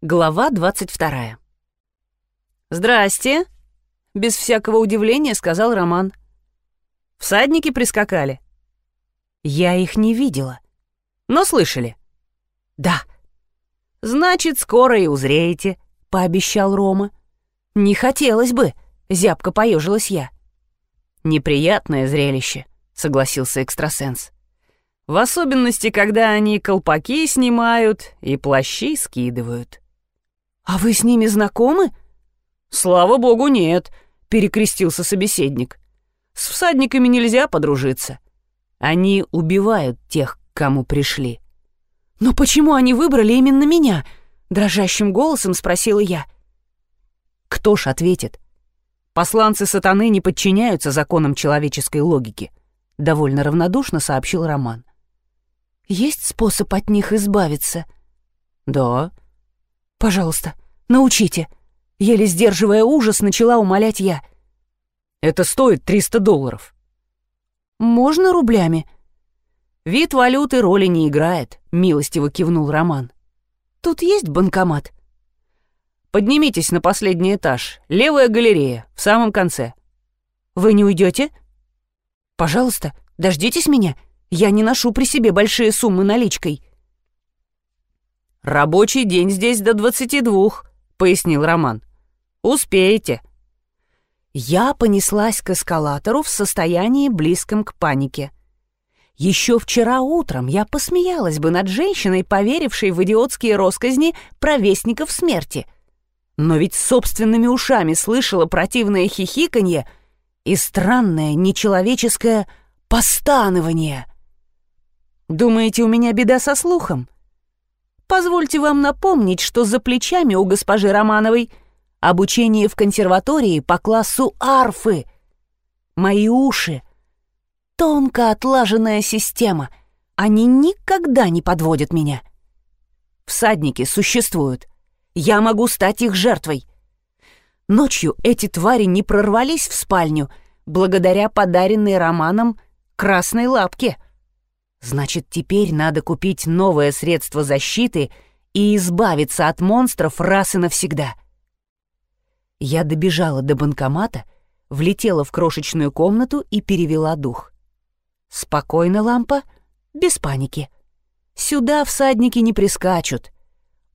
Глава 22. «Здрасте!» — без всякого удивления сказал Роман. «Всадники прискакали?» «Я их не видела. Но слышали?» «Да». «Значит, скоро и узреете», — пообещал Рома. «Не хотелось бы», — зябко поежилась я. «Неприятное зрелище», — согласился экстрасенс. «В особенности, когда они колпаки снимают и плащи скидывают». «А вы с ними знакомы?» «Слава богу, нет», — перекрестился собеседник. «С всадниками нельзя подружиться. Они убивают тех, к кому пришли». «Но почему они выбрали именно меня?» — дрожащим голосом спросила я. «Кто ж ответит? Посланцы сатаны не подчиняются законам человеческой логики», — довольно равнодушно сообщил Роман. «Есть способ от них избавиться?» «Да», Пожалуйста, научите!» Еле сдерживая ужас, начала умолять я. «Это стоит 300 долларов». «Можно рублями?» «Вид валюты роли не играет», — милостиво кивнул Роман. «Тут есть банкомат?» «Поднимитесь на последний этаж. Левая галерея, в самом конце». «Вы не уйдете?» «Пожалуйста, дождитесь меня. Я не ношу при себе большие суммы наличкой». «Рабочий день здесь до двадцати двух», — пояснил Роман. «Успеете». Я понеслась к эскалатору в состоянии близком к панике. Еще вчера утром я посмеялась бы над женщиной, поверившей в идиотские росказни провестников смерти. Но ведь собственными ушами слышала противное хихиканье и странное нечеловеческое постанование. Думаете, у меня беда со слухом? Позвольте вам напомнить, что за плечами у госпожи Романовой обучение в консерватории по классу арфы. Мои уши — тонко отлаженная система. Они никогда не подводят меня. Всадники существуют. Я могу стать их жертвой. Ночью эти твари не прорвались в спальню благодаря подаренной Романом красной лапке — Значит, теперь надо купить новое средство защиты и избавиться от монстров раз и навсегда. Я добежала до банкомата, влетела в крошечную комнату и перевела дух. Спокойно, лампа, без паники. Сюда всадники не прискачут.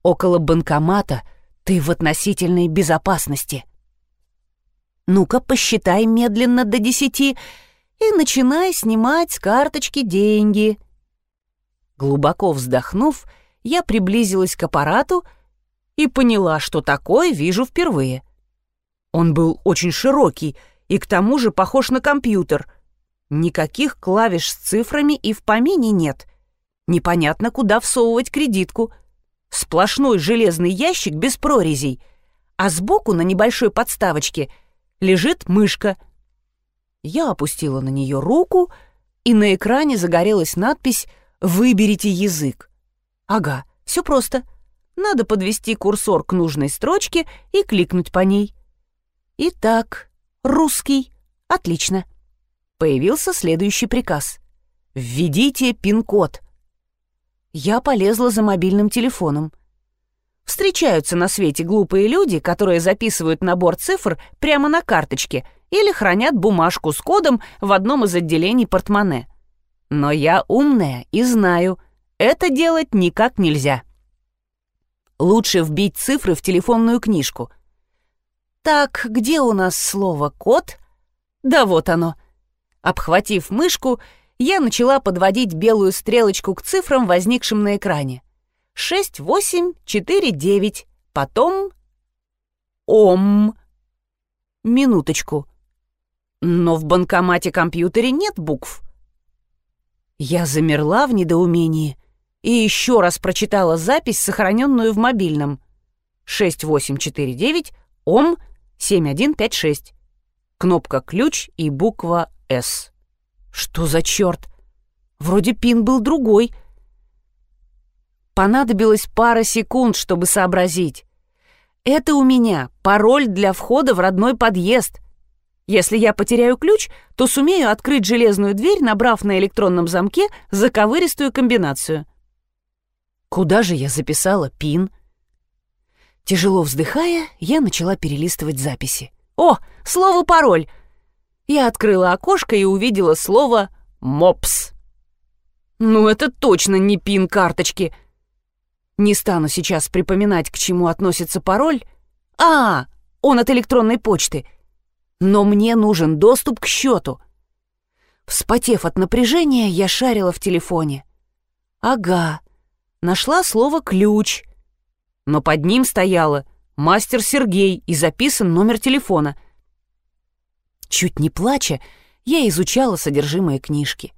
Около банкомата ты в относительной безопасности. Ну-ка, посчитай медленно до десяти — и начинай снимать с карточки деньги. Глубоко вздохнув, я приблизилась к аппарату и поняла, что такое вижу впервые. Он был очень широкий и к тому же похож на компьютер. Никаких клавиш с цифрами и в помине нет. Непонятно, куда всовывать кредитку. Сплошной железный ящик без прорезей, а сбоку на небольшой подставочке лежит мышка — я опустила на нее руку, и на экране загорелась надпись «Выберите язык». Ага, все просто. Надо подвести курсор к нужной строчке и кликнуть по ней. Итак, русский. Отлично. Появился следующий приказ. «Введите пин-код». Я полезла за мобильным телефоном. Встречаются на свете глупые люди, которые записывают набор цифр прямо на карточке — или хранят бумажку с кодом в одном из отделений портмоне. Но я умная и знаю, это делать никак нельзя. Лучше вбить цифры в телефонную книжку. Так, где у нас слово «код»? Да вот оно. Обхватив мышку, я начала подводить белую стрелочку к цифрам, возникшим на экране. 6, 8, 4, 9. Потом... Ом. Минуточку но в банкомате-компьютере нет букв. Я замерла в недоумении и еще раз прочитала запись, сохраненную в мобильном. 6849 ОМ 7156. Кнопка «Ключ» и буква «С». Что за черт? Вроде пин был другой. Понадобилось пара секунд, чтобы сообразить. Это у меня пароль для входа в родной подъезд. Если я потеряю ключ, то сумею открыть железную дверь, набрав на электронном замке заковыристую комбинацию. Куда же я записала пин? Тяжело вздыхая, я начала перелистывать записи. «О, слово «пароль»!» Я открыла окошко и увидела слово «мопс». «Ну, это точно не пин карточки!» Не стану сейчас припоминать, к чему относится пароль. А, он от электронной почты. Но мне нужен доступ к счету. Вспотев от напряжения, я шарила в телефоне. Ага, нашла слово «ключ», но под ним стояло «Мастер Сергей» и записан номер телефона. Чуть не плача, я изучала содержимое книжки.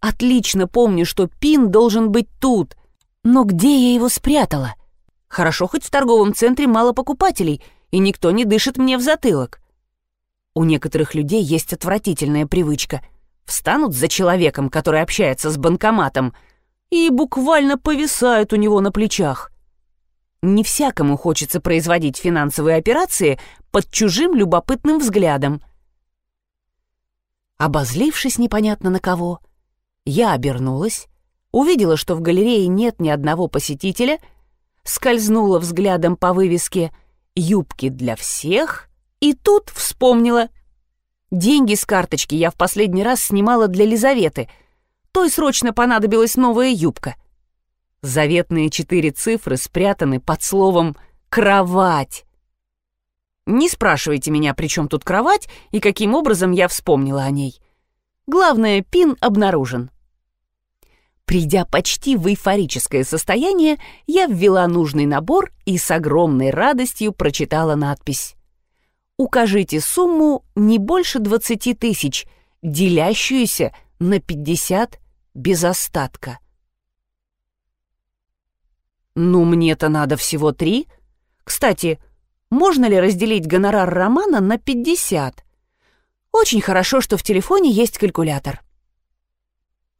Отлично помню, что пин должен быть тут, но где я его спрятала? Хорошо, хоть в торговом центре мало покупателей, и никто не дышит мне в затылок. У некоторых людей есть отвратительная привычка. Встанут за человеком, который общается с банкоматом, и буквально повисают у него на плечах. Не всякому хочется производить финансовые операции под чужим любопытным взглядом. Обозлившись непонятно на кого, я обернулась, увидела, что в галерее нет ни одного посетителя, скользнула взглядом по вывеске «Юбки для всех» и тут вспомнила. Деньги с карточки я в последний раз снимала для Лизаветы. Той срочно понадобилась новая юбка — Заветные четыре цифры спрятаны под словом «кровать». Не спрашивайте меня, при чем тут кровать и каким образом я вспомнила о ней. Главное, пин обнаружен. Придя почти в эйфорическое состояние, я ввела нужный набор и с огромной радостью прочитала надпись. «Укажите сумму не больше 20 тысяч, делящуюся на 50 без остатка». «Ну, мне-то надо всего три. Кстати, можно ли разделить гонорар Романа на 50? Очень хорошо, что в телефоне есть калькулятор».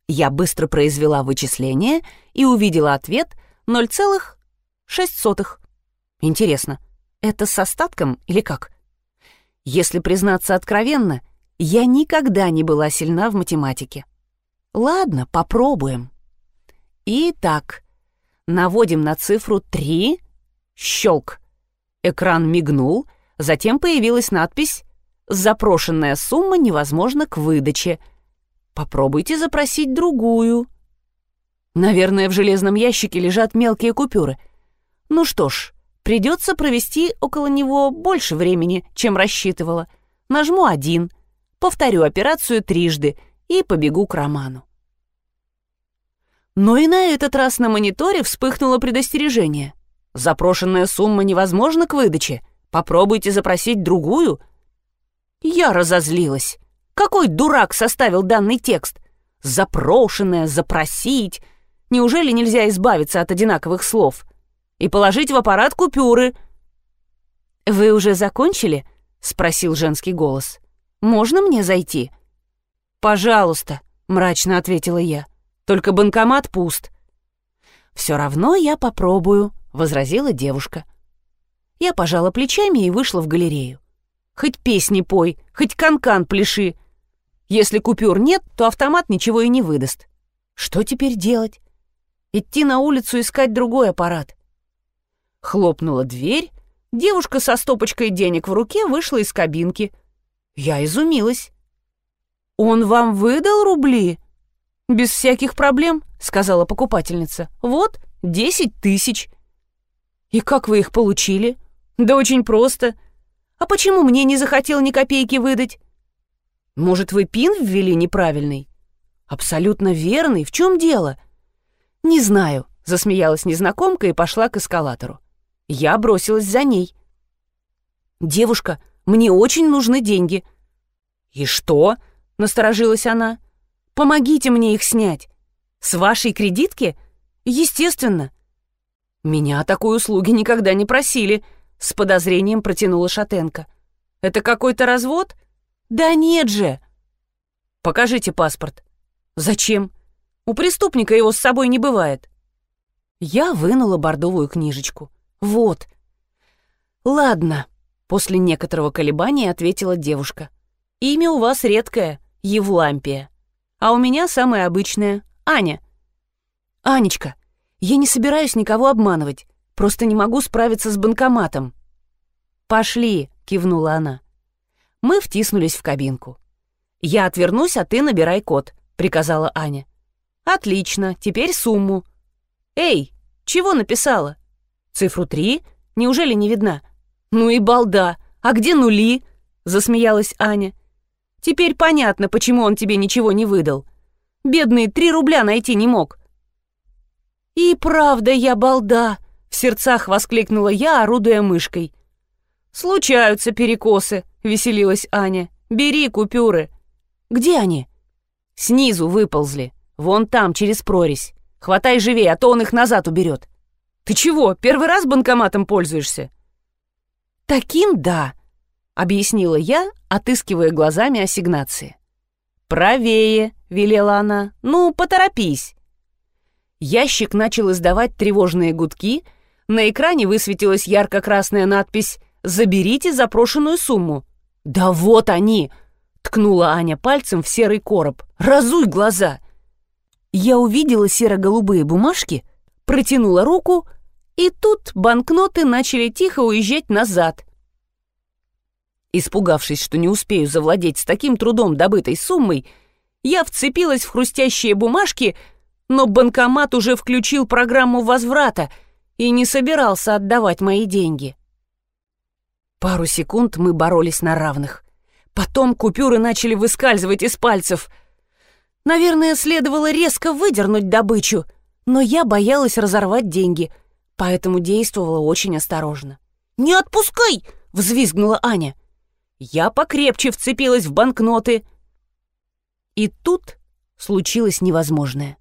Я быстро произвела вычисление и увидела ответ 0,6. Интересно, это с остатком или как? Если признаться откровенно, я никогда не была сильна в математике. Ладно, попробуем. Итак, Наводим на цифру 3. Щелк. Экран мигнул, затем появилась надпись «Запрошенная сумма невозможна к выдаче. Попробуйте запросить другую». Наверное, в железном ящике лежат мелкие купюры. Ну что ж, придется провести около него больше времени, чем рассчитывала. Нажму один, повторю операцию трижды и побегу к Роману. Но и на этот раз на мониторе вспыхнуло предостережение. Запрошенная сумма невозможна к выдаче. Попробуйте запросить другую. Я разозлилась. Какой дурак составил данный текст? Запрошенная, запросить. Неужели нельзя избавиться от одинаковых слов? И положить в аппарат купюры? «Вы уже закончили?» — спросил женский голос. «Можно мне зайти?» «Пожалуйста», — мрачно ответила я. Только банкомат пуст». «Все равно я попробую», — возразила девушка. Я пожала плечами и вышла в галерею. «Хоть песни пой, хоть канкан -кан пляши. Если купюр нет, то автомат ничего и не выдаст. Что теперь делать? Идти на улицу искать другой аппарат?» Хлопнула дверь, девушка со стопочкой денег в руке вышла из кабинки. Я изумилась. «Он вам выдал рубли?» «Без всяких проблем», — сказала покупательница. «Вот, десять тысяч». «И как вы их получили?» «Да очень просто. А почему мне не захотел ни копейки выдать?» «Может, вы пин ввели неправильный?» «Абсолютно верный. В чем дело?» «Не знаю», — засмеялась незнакомка и пошла к эскалатору. Я бросилась за ней. «Девушка, мне очень нужны деньги». «И что?» — насторожилась она. Помогите мне их снять. С вашей кредитки? Естественно. Меня о такой услуги никогда не просили, с подозрением протянула Шатенко. Это какой-то развод? Да нет же. Покажите паспорт. Зачем? У преступника его с собой не бывает. Я вынула бордовую книжечку. Вот. Ладно, после некоторого колебания ответила девушка. Имя у вас редкое, Евлампия а у меня самая обычная — Аня. «Анечка, я не собираюсь никого обманывать. Просто не могу справиться с банкоматом». «Пошли», — кивнула она. Мы втиснулись в кабинку. «Я отвернусь, а ты набирай код», — приказала Аня. «Отлично, теперь сумму». «Эй, чего написала?» «Цифру три? Неужели не видна?» «Ну и балда! А где нули?» — засмеялась Аня. «Теперь понятно, почему он тебе ничего не выдал. Бедный три рубля найти не мог». «И правда я балда!» — в сердцах воскликнула я, орудуя мышкой. «Случаются перекосы», — веселилась Аня. «Бери купюры». «Где они?» «Снизу выползли. Вон там, через прорезь. Хватай живее, а то он их назад уберет». «Ты чего, первый раз банкоматом пользуешься?» «Таким да», — объяснила я, отыскивая глазами ассигнации. «Правее», — велела она. «Ну, поторопись». Ящик начал издавать тревожные гудки, на экране высветилась ярко-красная надпись «Заберите запрошенную сумму». «Да вот они!» — ткнула Аня пальцем в серый короб. «Разуй глаза!» Я увидела серо-голубые бумажки, протянула руку, и тут банкноты начали тихо уезжать назад. Испугавшись, что не успею завладеть с таким трудом добытой суммой, я вцепилась в хрустящие бумажки, но банкомат уже включил программу возврата и не собирался отдавать мои деньги. Пару секунд мы боролись на равных. Потом купюры начали выскальзывать из пальцев. Наверное, следовало резко выдернуть добычу, но я боялась разорвать деньги, поэтому действовала очень осторожно. «Не отпускай!» — взвизгнула Аня. Я покрепче вцепилась в банкноты. И тут случилось невозможное.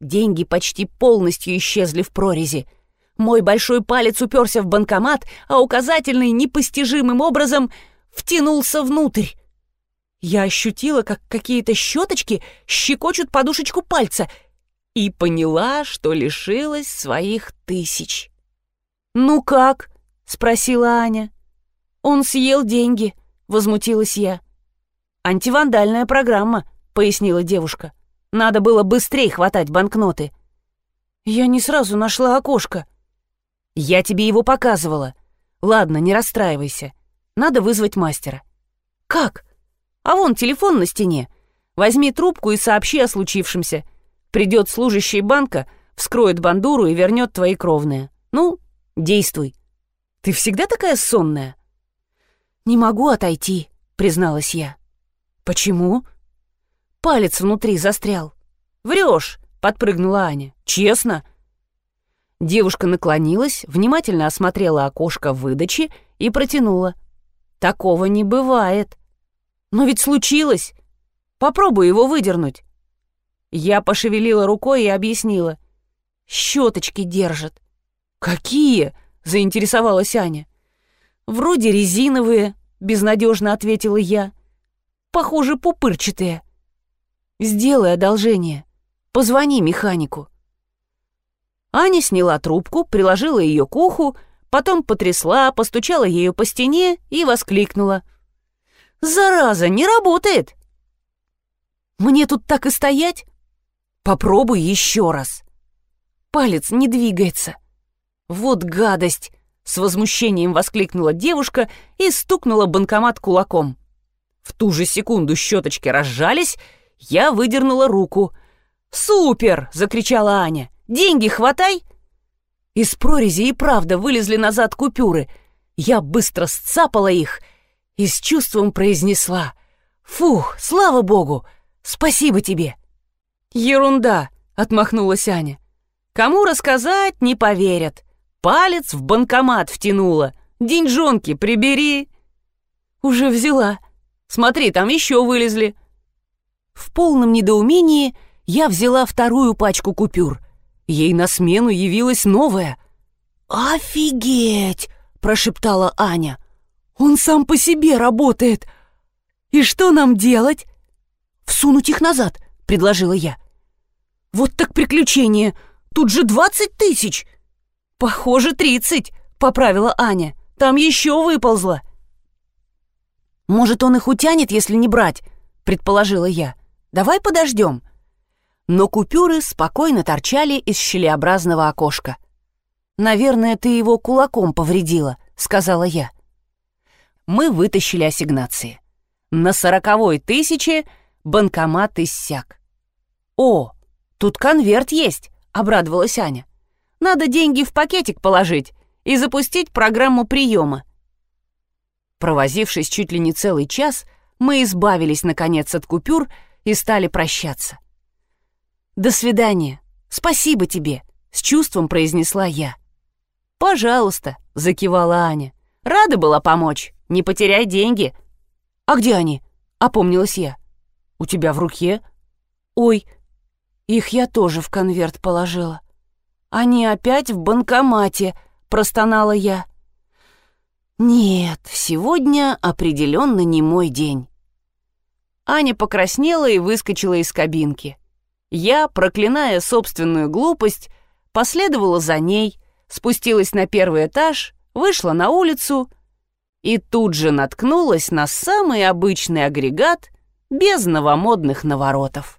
Деньги почти полностью исчезли в прорези — мой большой палец уперся в банкомат, а указательный непостижимым образом втянулся внутрь. Я ощутила, как какие-то щеточки щекочут подушечку пальца и поняла, что лишилась своих тысяч. «Ну как?» — спросила Аня. «Он съел деньги», — возмутилась я. «Антивандальная программа», — пояснила девушка. «Надо было быстрее хватать банкноты». «Я не сразу нашла окошко», «Я тебе его показывала. Ладно, не расстраивайся. Надо вызвать мастера». «Как?» «А вон телефон на стене. Возьми трубку и сообщи о случившемся. Придет служащий банка, вскроет бандуру и вернет твои кровные. Ну, действуй. Ты всегда такая сонная?» «Не могу отойти», — призналась я. «Почему?» «Палец внутри застрял». «Врешь», — подпрыгнула Аня. «Честно?» Девушка наклонилась, внимательно осмотрела окошко выдачи и протянула. «Такого не бывает». «Но ведь случилось. Попробуй его выдернуть». Я пошевелила рукой и объяснила. «Щеточки держат». «Какие?» — заинтересовалась Аня. «Вроде резиновые», — безнадежно ответила я. «Похоже, пупырчатые». «Сделай одолжение. Позвони механику». Аня сняла трубку, приложила ее к уху, потом потрясла, постучала ею по стене и воскликнула. «Зараза, не работает!» «Мне тут так и стоять?» «Попробуй еще раз!» Палец не двигается. «Вот гадость!» — с возмущением воскликнула девушка и стукнула банкомат кулаком. В ту же секунду щеточки разжались, я выдернула руку. «Супер!» — закричала Аня. Деньги хватай!» Из прорези и правда вылезли назад купюры. Я быстро сцапала их и с чувством произнесла «Фух, слава богу! Спасибо тебе!» «Ерунда!» — отмахнулась Аня. «Кому рассказать, не поверят. Палец в банкомат втянула. Деньжонки прибери!» «Уже взяла. Смотри, там еще вылезли». В полном недоумении я взяла вторую пачку купюр. Ей на смену явилась новая. «Офигеть!» — прошептала Аня. «Он сам по себе работает. И что нам делать?» «Всунуть их назад», — предложила я. «Вот так приключение! Тут же двадцать тысяч!» «Похоже, тридцать», — поправила Аня. «Там еще выползло». «Может, он их утянет, если не брать?» — предположила я. «Давай подождем» но купюры спокойно торчали из щелеобразного окошка. «Наверное, ты его кулаком повредила», — сказала я. Мы вытащили ассигнации. На сороковой тысяче банкомат иссяк. «О, тут конверт есть», — обрадовалась Аня. «Надо деньги в пакетик положить и запустить программу приема». Провозившись чуть ли не целый час, мы избавились, наконец, от купюр и стали прощаться. «До свидания. Спасибо тебе», — с чувством произнесла я. «Пожалуйста», — закивала Аня. «Рада была помочь. Не потеряй деньги». «А где они?» — опомнилась я. «У тебя в руке?» «Ой, их я тоже в конверт положила. Они опять в банкомате», — простонала я. «Нет, сегодня определенно не мой день». Аня покраснела и выскочила из кабинки. Я, проклиная собственную глупость, последовала за ней, спустилась на первый этаж, вышла на улицу и тут же наткнулась на самый обычный агрегат без новомодных наворотов.